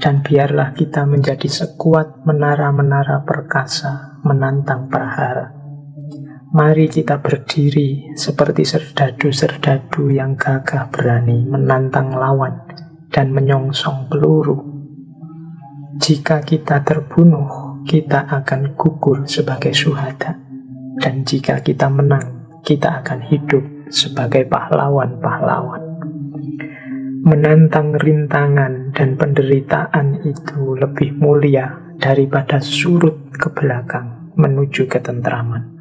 Dan biarlah kita menjadi sekuat menara-menara perkasa menantang prahara. Mari kita berdiri seperti serdadu-serdadu yang gagah berani menantang lawan dan menyongsong peluru. Jika kita terbunuh, kita akan gugur sebagai suhada. Dan jika kita menang, kita akan hidup sebagai pahlawan-pahlawan. Menantang rintangan dan penderitaan itu lebih mulia daripada surut ke belakang menuju ketentraman.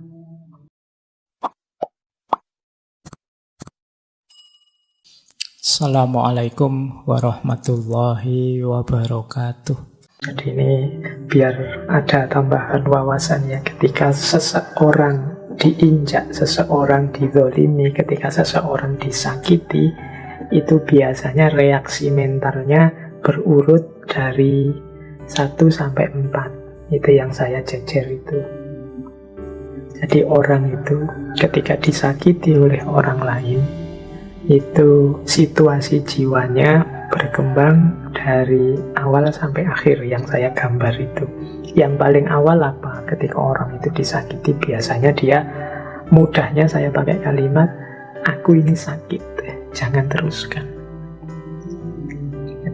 Assalamualaikum warahmatullahi wabarakatuh. Jadi ini biar ada tambahan wawasan ya ketika seseorang diinjak, seseorang didolimi, ketika seseorang disakiti, itu biasanya reaksi mentalnya berurut dari 1 sampai 4. Itu yang saya jejer itu. Jadi orang itu ketika disakiti oleh orang lain, itu situasi jiwanya berkembang dari awal sampai akhir yang saya gambar itu. Yang paling awal apa? Ketika orang itu disakiti, biasanya dia mudahnya saya pakai kalimat, aku ini sakit jangan teruskan.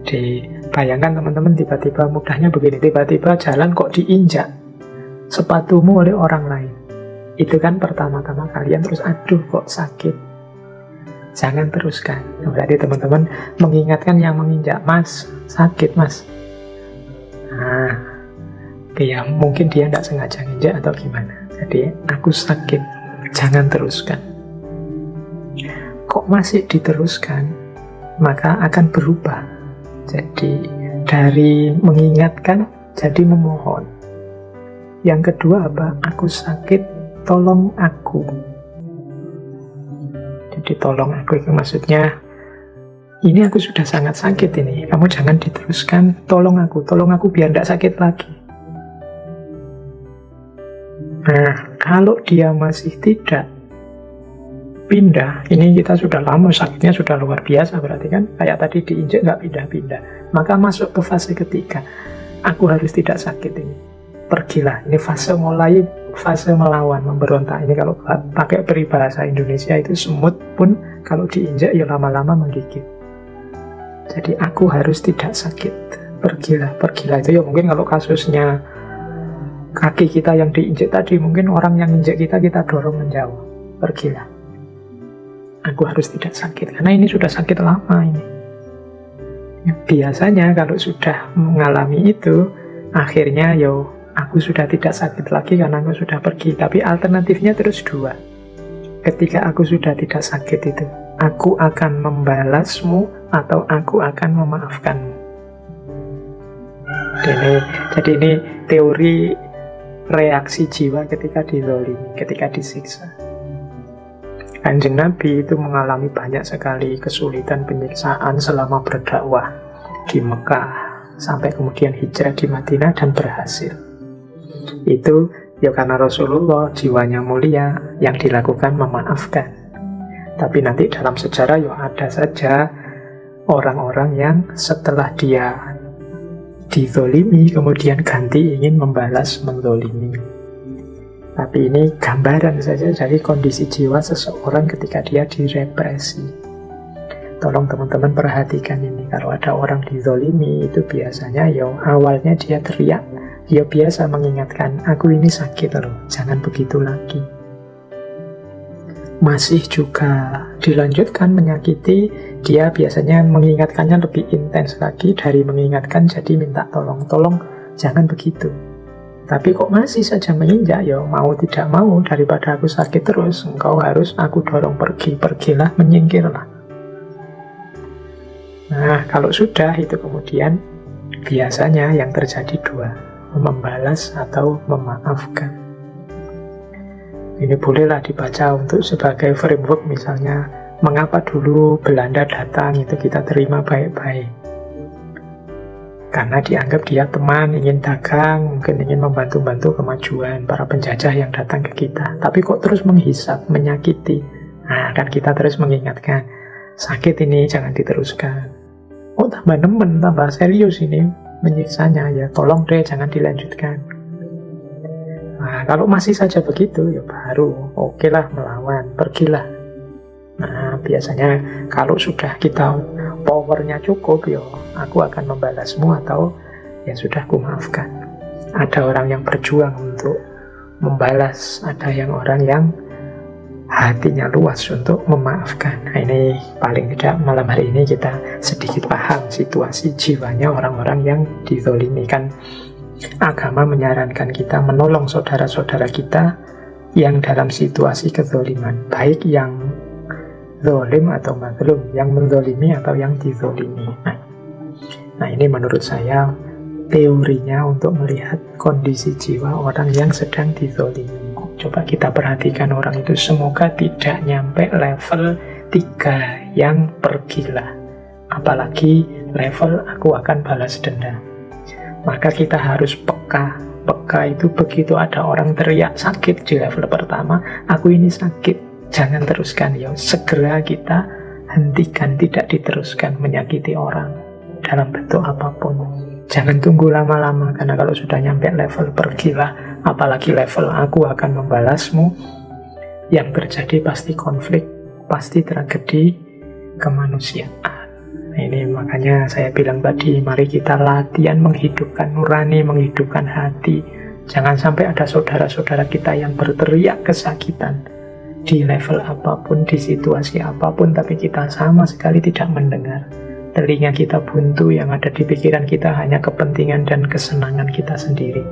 Jadi bayangkan teman-teman tiba-tiba mudahnya begini, tiba-tiba jalan kok diinjak sepatumu oleh orang lain. Itu kan pertama-tama kalian terus aduh kok sakit. Jangan teruskan. Berarti teman-teman mengingatkan yang menginjak, Mas, sakit Mas. Nah, ya mungkin dia tidak sengaja nginjak atau gimana. Jadi aku sakit, jangan teruskan kok masih diteruskan, maka akan berubah. Jadi dari mengingatkan jadi memohon. Yang kedua apa? Aku sakit, tolong aku. Jadi tolong aku itu maksudnya ini aku sudah sangat sakit ini. Kamu jangan diteruskan, tolong aku, tolong aku biar tidak sakit lagi. Nah, kalau dia masih tidak, pindah, ini kita sudah lama sakitnya sudah luar biasa berarti kan kayak tadi diinjek nggak pindah-pindah. Maka masuk ke fase ketiga, aku harus tidak sakit ini. Pergilah, ini fase mulai fase melawan, memberontak. Ini kalau pakai peribahasa Indonesia itu semut pun kalau diinjak ya lama-lama menggigit. Jadi aku harus tidak sakit. Pergilah, pergilah itu ya mungkin kalau kasusnya kaki kita yang diinjek tadi mungkin orang yang injek kita kita dorong menjauh. Pergilah aku harus tidak sakit karena ini sudah sakit lama ini. Ya, biasanya kalau sudah mengalami itu akhirnya yo aku sudah tidak sakit lagi karena aku sudah pergi. Tapi alternatifnya terus dua. Ketika aku sudah tidak sakit itu aku akan membalasmu atau aku akan memaafkanmu. Ini, jadi ini teori reaksi jiwa ketika dizolimi, ketika disiksa. Kanjeng Nabi itu mengalami banyak sekali kesulitan penyiksaan selama berdakwah di Mekah sampai kemudian hijrah di Madinah dan berhasil. Itu ya karena Rasulullah jiwanya mulia yang dilakukan memaafkan. Tapi nanti dalam sejarah ya ada saja orang-orang yang setelah dia dizolimi kemudian ganti ingin membalas menzolimi. Tapi ini gambaran saja dari kondisi jiwa seseorang ketika dia direpresi. Tolong teman-teman perhatikan ini. Kalau ada orang dizolimi itu biasanya ya awalnya dia teriak. Ya biasa mengingatkan, aku ini sakit loh, jangan begitu lagi. Masih juga dilanjutkan menyakiti, dia biasanya mengingatkannya lebih intens lagi dari mengingatkan jadi minta tolong. Tolong jangan begitu tapi kok masih saja menginjak ya mau tidak mau daripada aku sakit terus engkau harus aku dorong pergi pergilah menyingkirlah. Nah kalau sudah itu kemudian biasanya yang terjadi dua membalas atau memaafkan. Ini bolehlah dibaca untuk sebagai framework misalnya mengapa dulu Belanda datang itu kita terima baik-baik karena dianggap dia teman, ingin dagang, mungkin ingin membantu-bantu kemajuan para penjajah yang datang ke kita. Tapi kok terus menghisap, menyakiti. Nah, kan kita terus mengingatkan, sakit ini jangan diteruskan. oh tambah nemen, tambah serius ini menyiksanya ya tolong deh jangan dilanjutkan. Nah, kalau masih saja begitu ya baru oke lah melawan, pergilah. Nah, biasanya kalau sudah kita powernya cukup ya aku akan membalasmu atau ya sudah aku maafkan. Ada orang yang berjuang untuk membalas, ada yang orang yang hatinya luas untuk memaafkan. Nah, ini paling tidak malam hari ini kita sedikit paham situasi jiwanya orang-orang yang dizolimi kan. Agama menyarankan kita menolong saudara-saudara kita yang dalam situasi kezoliman, baik yang zolim atau mazlum, yang menzolimi atau yang dizolimi. Nah, nah ini menurut saya teorinya untuk melihat kondisi jiwa orang yang sedang dizolimi. Coba kita perhatikan orang itu semoga tidak nyampe level 3 yang pergila. Apalagi level aku akan balas dendam. Maka kita harus peka. Peka itu begitu ada orang teriak sakit di level pertama, aku ini sakit. Jangan teruskan ya. Segera kita hentikan, tidak diteruskan menyakiti orang dalam bentuk apa pun. Jangan tunggu lama-lama karena kalau sudah nyampe level pergilah, apalagi level aku akan membalasmu. Yang terjadi pasti konflik, pasti tragedi kemanusiaan. Ini makanya saya bilang tadi, mari kita latihan menghidupkan nurani, menghidupkan hati. Jangan sampai ada saudara-saudara kita yang berteriak kesakitan di level apa pun, di situasi apa pun, tapi kita sama sekali tidak mendengar telinga kita buntu, yang ada di pikiran kita hanya kepentingan dan kesenangan kita sendiri.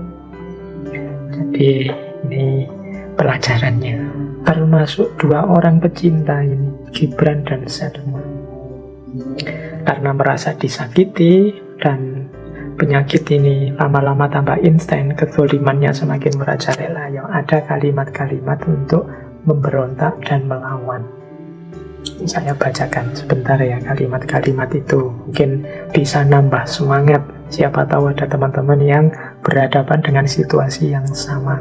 Jadi ini pelajarannya. Termasuk dua orang pecinta ini, Gibran dan Selma. Karena merasa disakiti dan penyakit ini lama-lama tambah instan, kezolimannya semakin merajalela. Yang ada kalimat-kalimat untuk memberontak dan melawan. Saya bacakan sebentar ya kalimat-kalimat itu. Mungkin bisa nambah semangat. Siapa tahu ada teman-teman yang berhadapan dengan situasi yang sama.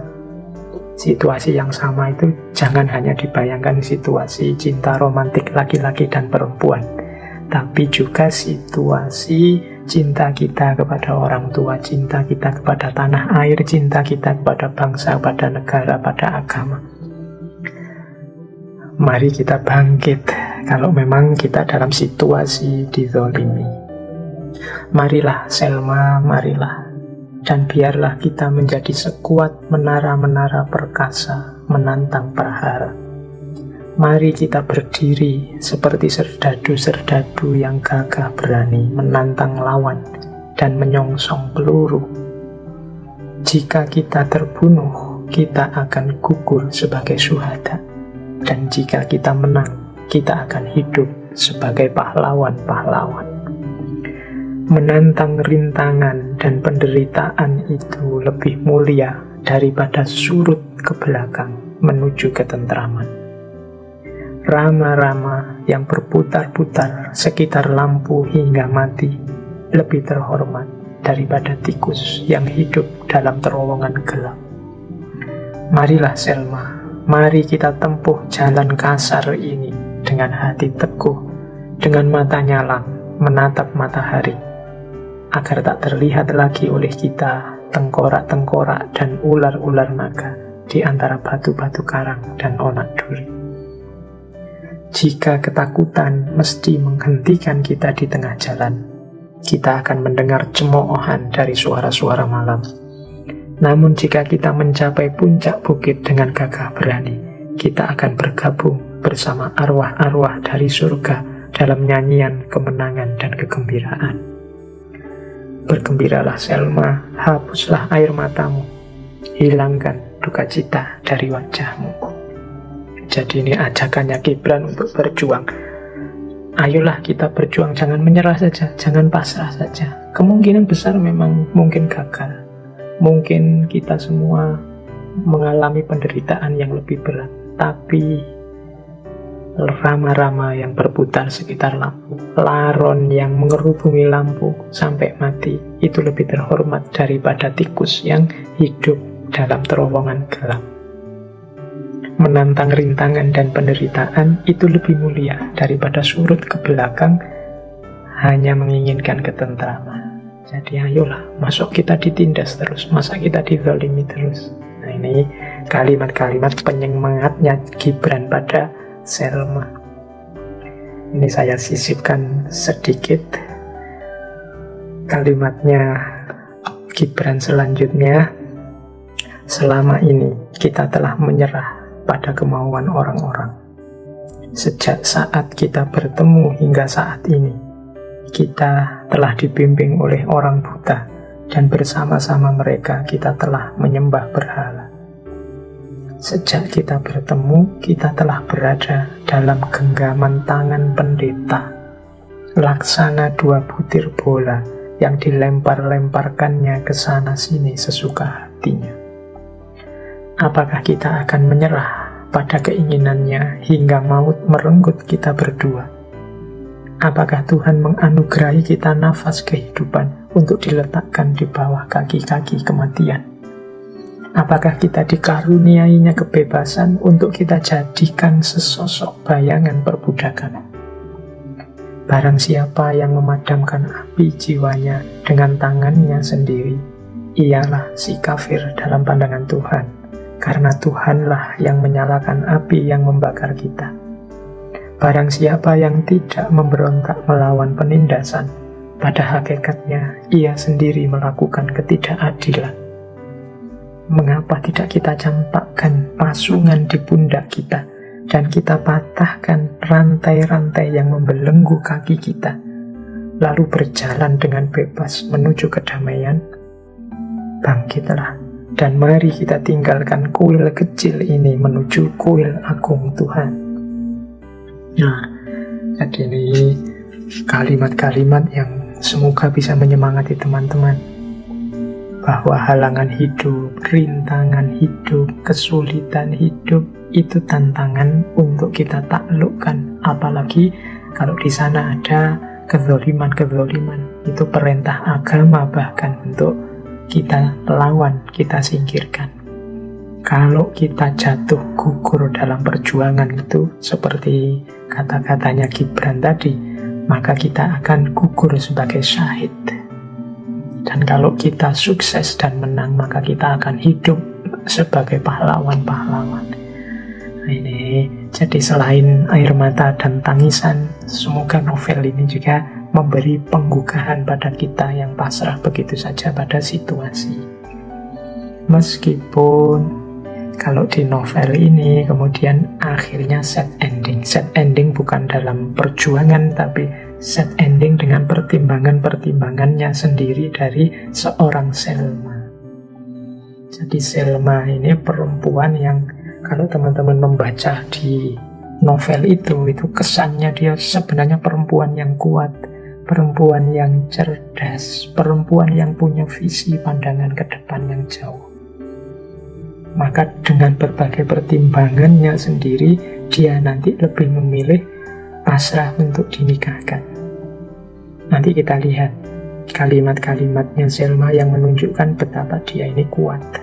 Situasi yang sama itu jangan hanya dibayangkan situasi cinta romantik laki-laki dan perempuan tapi juga situasi cinta kita kepada orang tua, cinta kita kepada tanah air, cinta kita kepada bangsa, pada negara, pada agama mari kita bangkit kalau memang kita dalam situasi dizolimi. Marilah Selma, marilah. Dan biarlah kita menjadi sekuat menara-menara perkasa menantang perhara. Mari kita berdiri seperti serdadu-serdadu yang gagah berani menantang lawan dan menyongsong peluru. Jika kita terbunuh, kita akan gugur sebagai suhada. Dan jika kita menang, kita akan hidup sebagai pahlawan-pahlawan. Menantang rintangan dan penderitaan itu lebih mulia daripada surut ke belakang menuju ketentraman. Rama-rama yang berputar-putar sekitar lampu hingga mati lebih terhormat daripada tikus yang hidup dalam terowongan gelap. Marilah Selma Mari kita tempuh jalan kasar ini dengan hati teguh, dengan mata nyalang, menatap matahari, agar tak terlihat lagi oleh kita tengkorak-tengkorak dan ular-ular naga di antara batu-batu karang dan onak duri. Jika ketakutan mesti menghentikan kita di tengah jalan, kita akan mendengar cemoohan dari suara-suara malam namun jika kita mencapai puncak bukit dengan gagah berani, kita akan bergabung bersama arwah-arwah dari surga dalam nyanyian kemenangan dan kegembiraan. Bergembiralah Selma, hapuslah air matamu, hilangkan duka cita dari wajahmu. Jadi ini ajakannya Gibran untuk berjuang. Ayolah kita berjuang, jangan menyerah saja, jangan pasrah saja. Kemungkinan besar memang mungkin gagal Mungkin kita semua mengalami penderitaan yang lebih berat, tapi rama-rama yang berputar sekitar lampu, laron yang mengerubungi lampu sampai mati, itu lebih terhormat daripada tikus yang hidup dalam terowongan gelap. Menantang rintangan dan penderitaan itu lebih mulia daripada surut ke belakang hanya menginginkan ketentraman. Jadi ayolah, masuk kita ditindas terus, masa kita dizalimi terus. Nah ini kalimat-kalimat penyemangatnya Gibran pada Selma. Ini saya sisipkan sedikit kalimatnya Gibran selanjutnya. Selama ini kita telah menyerah pada kemauan orang-orang. Sejak saat kita bertemu hingga saat ini, kita telah dibimbing oleh orang buta dan bersama-sama mereka kita telah menyembah berhala. Sejak kita bertemu, kita telah berada dalam genggaman tangan pendeta, laksana dua butir bola yang dilempar-lemparkannya ke sana sini sesuka hatinya. Apakah kita akan menyerah pada keinginannya hingga maut merenggut kita berdua? Apakah Tuhan menganugerahi kita nafas kehidupan untuk diletakkan di bawah kaki-kaki kematian? Apakah kita dikaruniainya kebebasan untuk kita jadikan sesosok bayangan perbudakan? Barang siapa yang memadamkan api jiwanya dengan tangannya sendiri, ialah si kafir dalam pandangan Tuhan, karena Tuhanlah yang menyalakan api yang membakar kita. Barang siapa yang tidak memberontak melawan penindasan, pada hakikatnya ia sendiri melakukan ketidakadilan. Mengapa tidak kita campakkan pasungan di pundak kita dan kita patahkan rantai-rantai yang membelenggu kaki kita, lalu berjalan dengan bebas menuju kedamaian? Bangkitlah dan mari kita tinggalkan kuil kecil ini menuju kuil agung Tuhan. Nah, jadi ini kalimat-kalimat yang semoga bisa menyemangati teman-teman bahwa halangan hidup, rintangan hidup, kesulitan hidup itu tantangan untuk kita taklukkan. Apalagi kalau di sana ada kezoliman-kezoliman. Itu perintah agama bahkan untuk kita lawan, kita singkirkan. Kalau kita jatuh gugur dalam perjuangan itu seperti kata-katanya Gibran tadi, maka kita akan gugur sebagai syahid. Dan kalau kita sukses dan menang, maka kita akan hidup sebagai pahlawan-pahlawan. Ini jadi selain air mata dan tangisan, semoga novel ini juga memberi penggugahan pada kita yang pasrah begitu saja pada situasi. Meskipun kalau di novel ini kemudian akhirnya set ending. Set ending bukan dalam perjuangan tapi set ending dengan pertimbangan-pertimbangannya sendiri dari seorang Selma. Jadi Selma ini perempuan yang kalau teman-teman membaca di novel itu, itu kesannya dia sebenarnya perempuan yang kuat, perempuan yang cerdas, perempuan yang punya visi pandangan ke depan yang jauh maka dengan berbagai pertimbangannya sendiri dia nanti lebih memilih pasrah untuk dinikahkan. Nanti kita lihat kalimat-kalimatnya Selma yang menunjukkan betapa dia ini kuat.